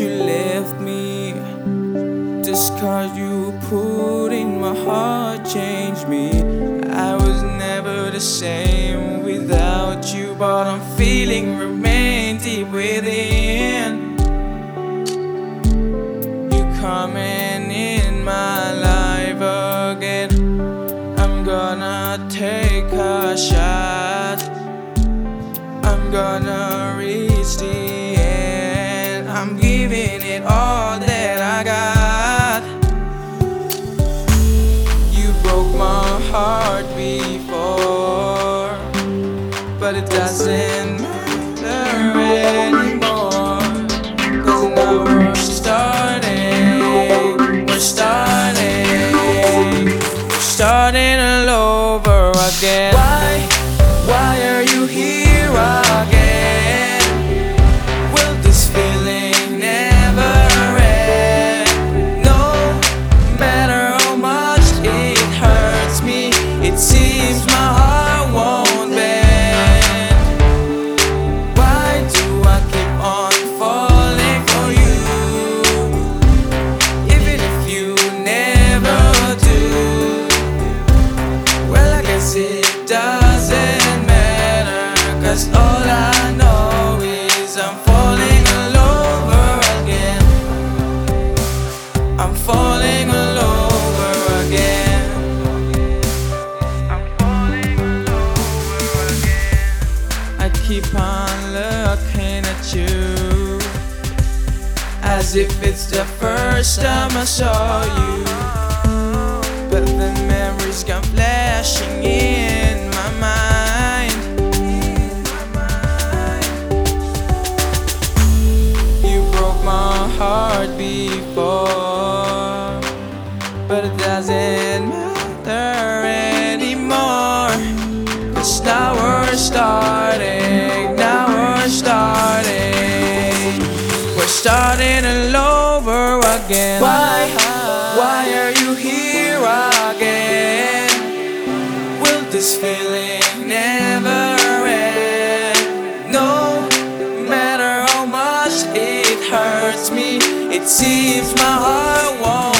you left me. The scars you put in my heart changed me. I was never the same without you, but I'm feeling remain deep within. You coming in my life again. I'm gonna take a shot. I'm gonna reach the heart before, but it doesn't matter anymore. Cause now we're starting, we're starting, we're starting all over again. I keep on looking at you as if it's the first time I saw you. But the memories come flashing in my mind. You broke my heart before, but starting all over again. Why, why are you here again? Will this feeling never end? No matter how much it hurts me, it seems my heart won't